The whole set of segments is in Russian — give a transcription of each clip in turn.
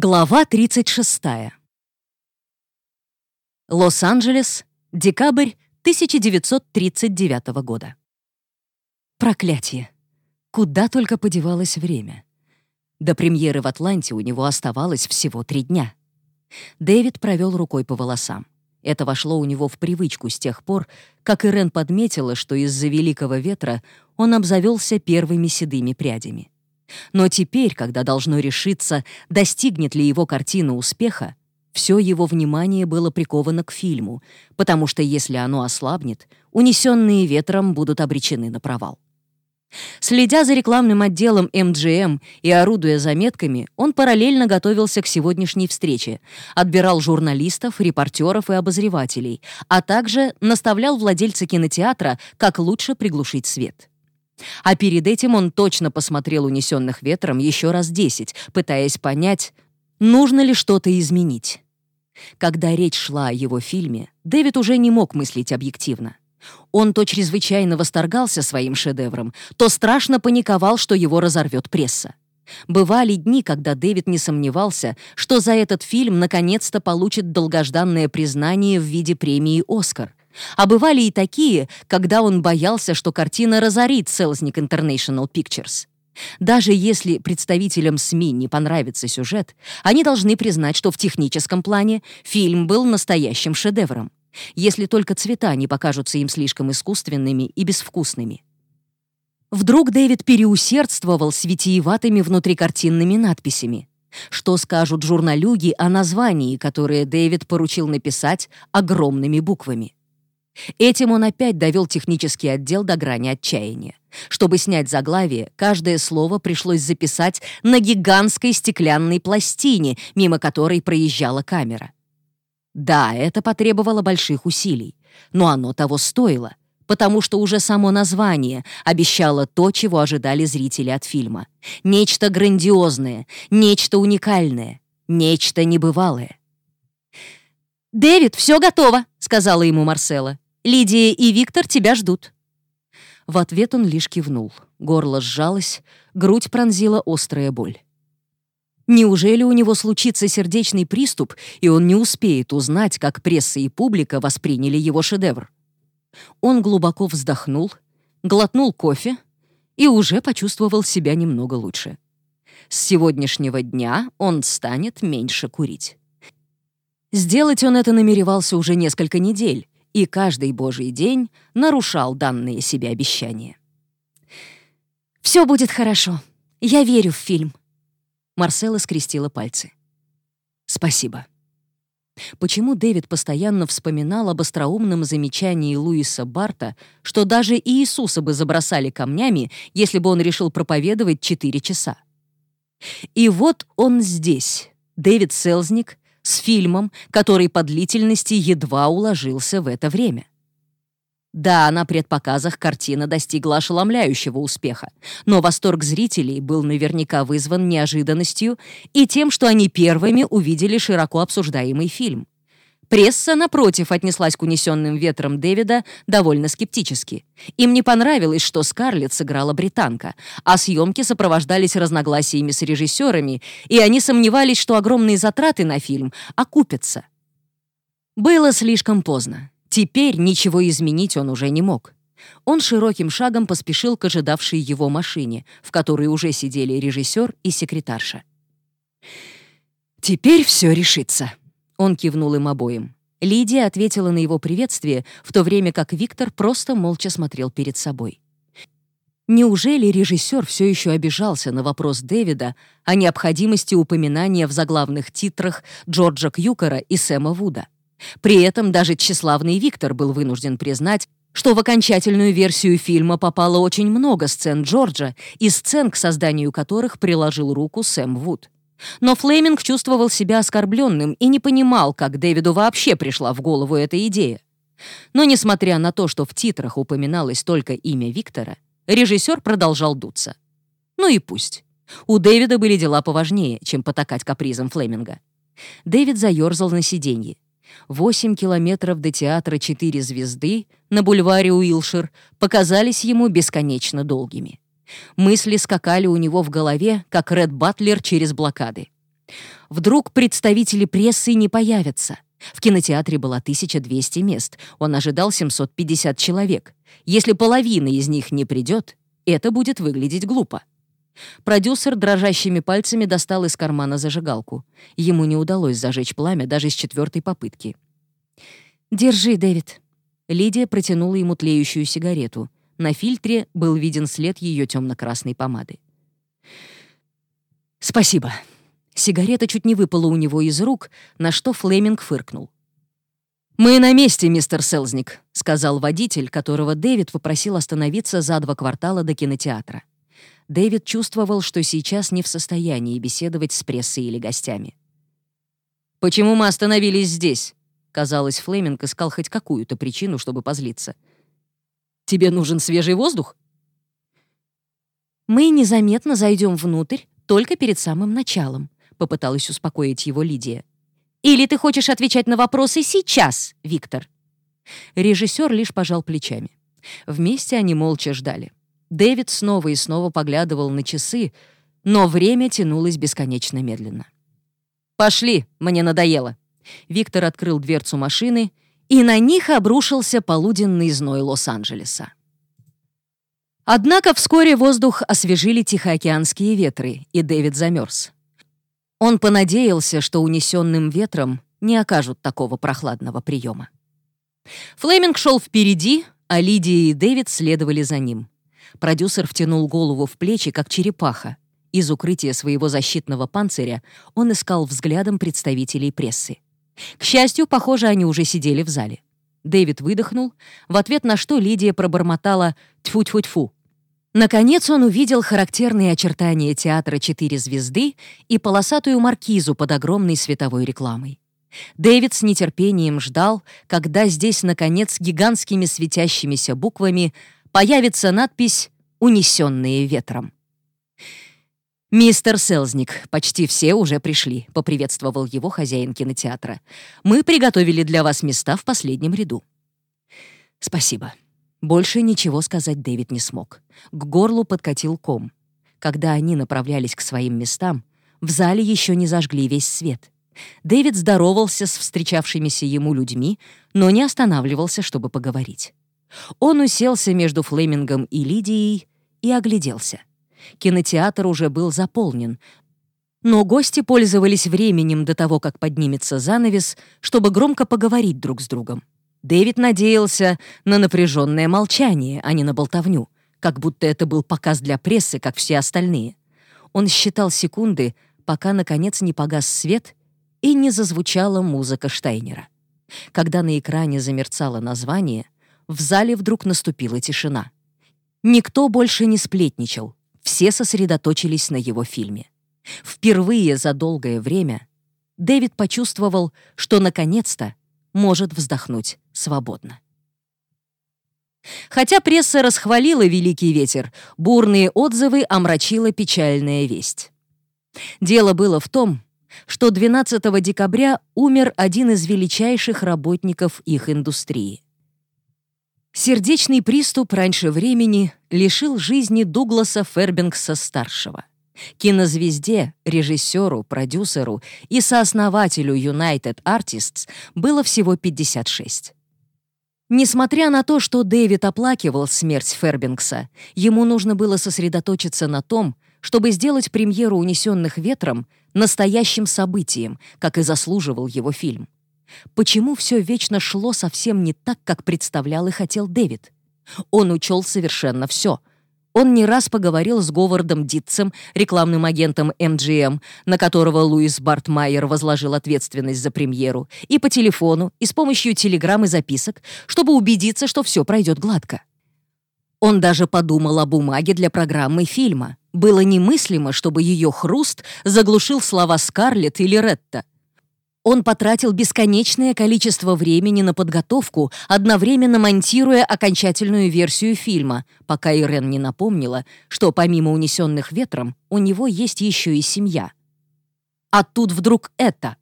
Глава 36. Лос-Анджелес, декабрь 1939 года. Проклятие. Куда только подевалось время. До премьеры в Атланте у него оставалось всего три дня. Дэвид провел рукой по волосам. Это вошло у него в привычку с тех пор, как Ирен подметила, что из-за великого ветра он обзавелся первыми седыми прядями. Но теперь, когда должно решиться, достигнет ли его картина успеха, все его внимание было приковано к фильму, потому что если оно ослабнет, унесенные ветром будут обречены на провал. Следя за рекламным отделом MGM и орудуя заметками, он параллельно готовился к сегодняшней встрече, отбирал журналистов, репортеров и обозревателей, а также наставлял владельца кинотеатра, как лучше приглушить свет. А перед этим он точно посмотрел «Унесенных ветром» еще раз десять, пытаясь понять, нужно ли что-то изменить. Когда речь шла о его фильме, Дэвид уже не мог мыслить объективно. Он то чрезвычайно восторгался своим шедевром, то страшно паниковал, что его разорвет пресса. Бывали дни, когда Дэвид не сомневался, что за этот фильм наконец-то получит долгожданное признание в виде премии «Оскар». А бывали и такие, когда он боялся, что картина разорит Селзник International Pictures. Даже если представителям СМИ не понравится сюжет, они должны признать, что в техническом плане фильм был настоящим шедевром, если только цвета не покажутся им слишком искусственными и безвкусными. Вдруг Дэвид переусердствовал с витиеватыми внутрикартинными надписями. Что скажут журналюги о названии, которое Дэвид поручил написать огромными буквами? Этим он опять довел технический отдел до грани отчаяния. Чтобы снять заглавие, каждое слово пришлось записать на гигантской стеклянной пластине, мимо которой проезжала камера. Да, это потребовало больших усилий, но оно того стоило, потому что уже само название обещало то, чего ожидали зрители от фильма. Нечто грандиозное, нечто уникальное, нечто небывалое. «Дэвид, все готово», — сказала ему Марсела. Лидия и Виктор тебя ждут». В ответ он лишь кивнул. Горло сжалось, грудь пронзила острая боль. Неужели у него случится сердечный приступ, и он не успеет узнать, как пресса и публика восприняли его шедевр? Он глубоко вздохнул, глотнул кофе и уже почувствовал себя немного лучше. С сегодняшнего дня он станет меньше курить. Сделать он это намеревался уже несколько недель, и каждый божий день нарушал данные себе обещания. «Все будет хорошо. Я верю в фильм». Марсела скрестила пальцы. «Спасибо». Почему Дэвид постоянно вспоминал об остроумном замечании Луиса Барта, что даже Иисуса бы забросали камнями, если бы он решил проповедовать четыре часа? И вот он здесь, Дэвид Селзник, с фильмом, который по длительности едва уложился в это время. Да, на предпоказах картина достигла ошеломляющего успеха, но восторг зрителей был наверняка вызван неожиданностью и тем, что они первыми увидели широко обсуждаемый фильм. Пресса, напротив, отнеслась к унесенным ветром Дэвида довольно скептически. Им не понравилось, что Скарлетт сыграла британка, а съемки сопровождались разногласиями с режиссерами, и они сомневались, что огромные затраты на фильм окупятся. Было слишком поздно. Теперь ничего изменить он уже не мог. Он широким шагом поспешил к ожидавшей его машине, в которой уже сидели режиссер и секретарша. «Теперь все решится», он кивнул им обоим. Лидия ответила на его приветствие, в то время как Виктор просто молча смотрел перед собой. Неужели режиссер все еще обижался на вопрос Дэвида о необходимости упоминания в заглавных титрах Джорджа Кьюкера и Сэма Вуда? При этом даже тщеславный Виктор был вынужден признать, что в окончательную версию фильма попало очень много сцен Джорджа и сцен, к созданию которых приложил руку Сэм Вуд. Но Флеминг чувствовал себя оскорбленным и не понимал, как Дэвиду вообще пришла в голову эта идея. Но несмотря на то, что в титрах упоминалось только имя Виктора, режиссер продолжал дуться. Ну и пусть. У Дэвида были дела поважнее, чем потакать капризом Флеминга. Дэвид заерзал на сиденье. Восемь километров до театра «Четыре звезды» на бульваре Уилшир показались ему бесконечно долгими. Мысли скакали у него в голове, как Ред Батлер через блокады. Вдруг представители прессы не появятся. В кинотеатре было 1200 мест, он ожидал 750 человек. Если половина из них не придет, это будет выглядеть глупо. Продюсер дрожащими пальцами достал из кармана зажигалку. Ему не удалось зажечь пламя даже с четвертой попытки. «Держи, Дэвид». Лидия протянула ему тлеющую сигарету. На фильтре был виден след ее темно-красной помады. «Спасибо». Сигарета чуть не выпала у него из рук, на что Флеминг фыркнул. «Мы на месте, мистер Селзник», — сказал водитель, которого Дэвид попросил остановиться за два квартала до кинотеатра. Дэвид чувствовал, что сейчас не в состоянии беседовать с прессой или гостями. «Почему мы остановились здесь?» Казалось, Флеминг искал хоть какую-то причину, чтобы позлиться. «Тебе нужен свежий воздух?» «Мы незаметно зайдем внутрь только перед самым началом», — попыталась успокоить его Лидия. «Или ты хочешь отвечать на вопросы сейчас, Виктор?» Режиссер лишь пожал плечами. Вместе они молча ждали. Дэвид снова и снова поглядывал на часы, но время тянулось бесконечно медленно. «Пошли, мне надоело». Виктор открыл дверцу машины, и на них обрушился полуденный зной Лос-Анджелеса. Однако вскоре воздух освежили тихоокеанские ветры, и Дэвид замерз. Он понадеялся, что унесенным ветром не окажут такого прохладного приема. Флеминг шел впереди, а Лидия и Дэвид следовали за ним. Продюсер втянул голову в плечи, как черепаха. Из укрытия своего защитного панциря он искал взглядом представителей прессы. К счастью, похоже, они уже сидели в зале. Дэвид выдохнул, в ответ на что Лидия пробормотала «тьфу-тьфу-тьфу». Наконец он увидел характерные очертания театра «Четыре звезды» и полосатую маркизу под огромной световой рекламой. Дэвид с нетерпением ждал, когда здесь, наконец, гигантскими светящимися буквами появится надпись «Унесенные ветром». «Мистер Селзник, почти все уже пришли», — поприветствовал его хозяин кинотеатра. «Мы приготовили для вас места в последнем ряду». «Спасибо». Больше ничего сказать Дэвид не смог. К горлу подкатил ком. Когда они направлялись к своим местам, в зале еще не зажгли весь свет. Дэвид здоровался с встречавшимися ему людьми, но не останавливался, чтобы поговорить. Он уселся между Флемингом и Лидией и огляделся. Кинотеатр уже был заполнен, но гости пользовались временем до того, как поднимется занавес, чтобы громко поговорить друг с другом. Дэвид надеялся на напряженное молчание, а не на болтовню, как будто это был показ для прессы, как все остальные. Он считал секунды, пока, наконец, не погас свет и не зазвучала музыка Штайнера. Когда на экране замерцало название — в зале вдруг наступила тишина. Никто больше не сплетничал, все сосредоточились на его фильме. Впервые за долгое время Дэвид почувствовал, что наконец-то может вздохнуть свободно. Хотя пресса расхвалила «Великий ветер», бурные отзывы омрачила печальная весть. Дело было в том, что 12 декабря умер один из величайших работников их индустрии. Сердечный приступ раньше времени лишил жизни Дугласа Фербингса-старшего. Кинозвезде, режиссеру, продюсеру и сооснователю United Artists было всего 56. Несмотря на то, что Дэвид оплакивал смерть Фербингса, ему нужно было сосредоточиться на том, чтобы сделать премьеру «Унесенных ветром» настоящим событием, как и заслуживал его фильм. Почему все вечно шло совсем не так, как представлял и хотел Дэвид? Он учел совершенно все. Он не раз поговорил с Говардом Дитцем, рекламным агентом MGM, на которого Луис Бартмайер возложил ответственность за премьеру, и по телефону, и с помощью телеграмм и записок, чтобы убедиться, что все пройдет гладко. Он даже подумал о бумаге для программы фильма. Было немыслимо, чтобы ее хруст заглушил слова Скарлетт или Ретта — он потратил бесконечное количество времени на подготовку, одновременно монтируя окончательную версию фильма, пока Ирен не напомнила, что помимо унесенных ветром у него есть еще и семья. А тут вдруг это.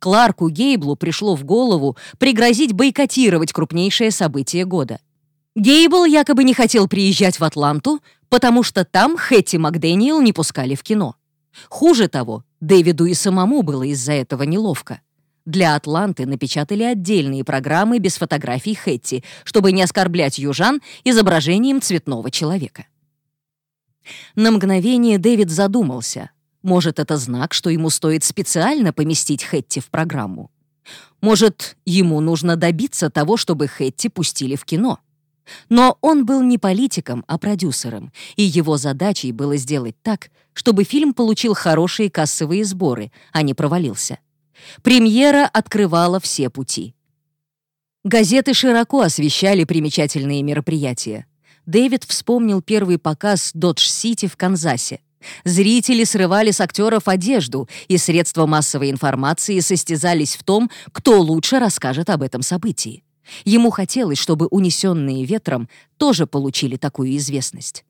Кларку Гейблу пришло в голову пригрозить бойкотировать крупнейшее событие года. Гейбл якобы не хотел приезжать в Атланту, потому что там Хэтти Макдэниел не пускали в кино. Хуже того, Дэвиду и самому было из-за этого неловко. Для «Атланты» напечатали отдельные программы без фотографий Хэтти, чтобы не оскорблять южан изображением цветного человека. На мгновение Дэвид задумался. Может, это знак, что ему стоит специально поместить Хэтти в программу? Может, ему нужно добиться того, чтобы Хэтти пустили в кино? Но он был не политиком, а продюсером, и его задачей было сделать так, чтобы фильм получил хорошие кассовые сборы, а не провалился. Премьера открывала все пути. Газеты широко освещали примечательные мероприятия. Дэвид вспомнил первый показ «Додж-Сити» в Канзасе. Зрители срывали с актеров одежду, и средства массовой информации состязались в том, кто лучше расскажет об этом событии. Ему хотелось, чтобы унесенные ветром тоже получили такую известность.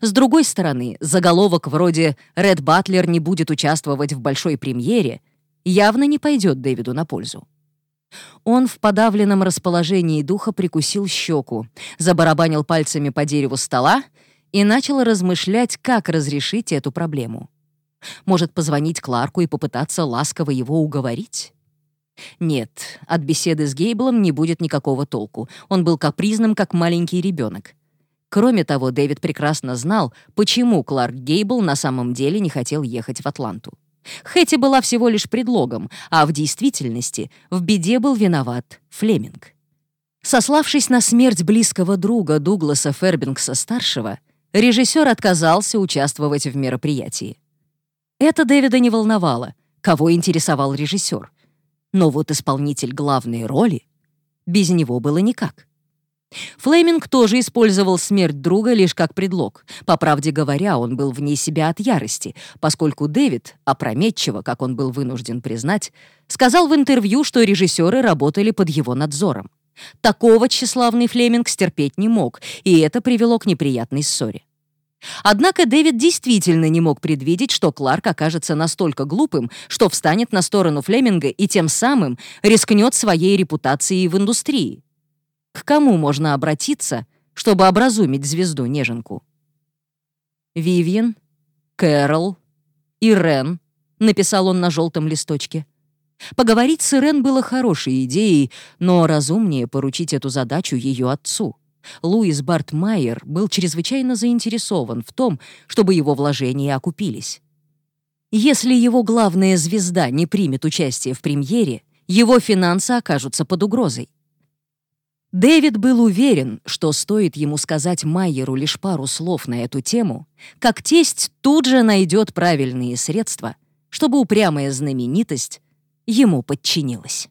С другой стороны, заголовок вроде «Ред Батлер не будет участвовать в большой премьере» явно не пойдет Дэвиду на пользу. Он в подавленном расположении духа прикусил щеку, забарабанил пальцами по дереву стола и начал размышлять, как разрешить эту проблему. Может, позвонить Кларку и попытаться ласково его уговорить? Нет, от беседы с Гейблом не будет никакого толку. Он был капризным, как маленький ребенок. Кроме того, Дэвид прекрасно знал, почему Кларк Гейбл на самом деле не хотел ехать в Атланту. Хэти была всего лишь предлогом, а в действительности в беде был виноват Флеминг. Сославшись на смерть близкого друга Дугласа Фербингса-старшего, режиссер отказался участвовать в мероприятии. Это Дэвида не волновало, кого интересовал режиссер. Но вот исполнитель главной роли, без него было никак. Флеминг тоже использовал смерть друга лишь как предлог. По правде говоря, он был вне себя от ярости, поскольку Дэвид, опрометчиво, как он был вынужден признать, сказал в интервью, что режиссеры работали под его надзором. Такого тщеславный Флеминг стерпеть не мог, и это привело к неприятной ссоре. Однако Дэвид действительно не мог предвидеть, что Кларк окажется настолько глупым, что встанет на сторону Флеминга и тем самым рискнет своей репутацией в индустрии. К кому можно обратиться, чтобы образумить звезду-неженку? «Вивьен, Кэрол, Ирен», — написал он на желтом листочке. Поговорить с Ирен было хорошей идеей, но разумнее поручить эту задачу ее отцу. Луис Бартмайер был чрезвычайно заинтересован в том, чтобы его вложения окупились. Если его главная звезда не примет участие в премьере, его финансы окажутся под угрозой. Дэвид был уверен, что стоит ему сказать Майеру лишь пару слов на эту тему, как тесть тут же найдет правильные средства, чтобы упрямая знаменитость ему подчинилась.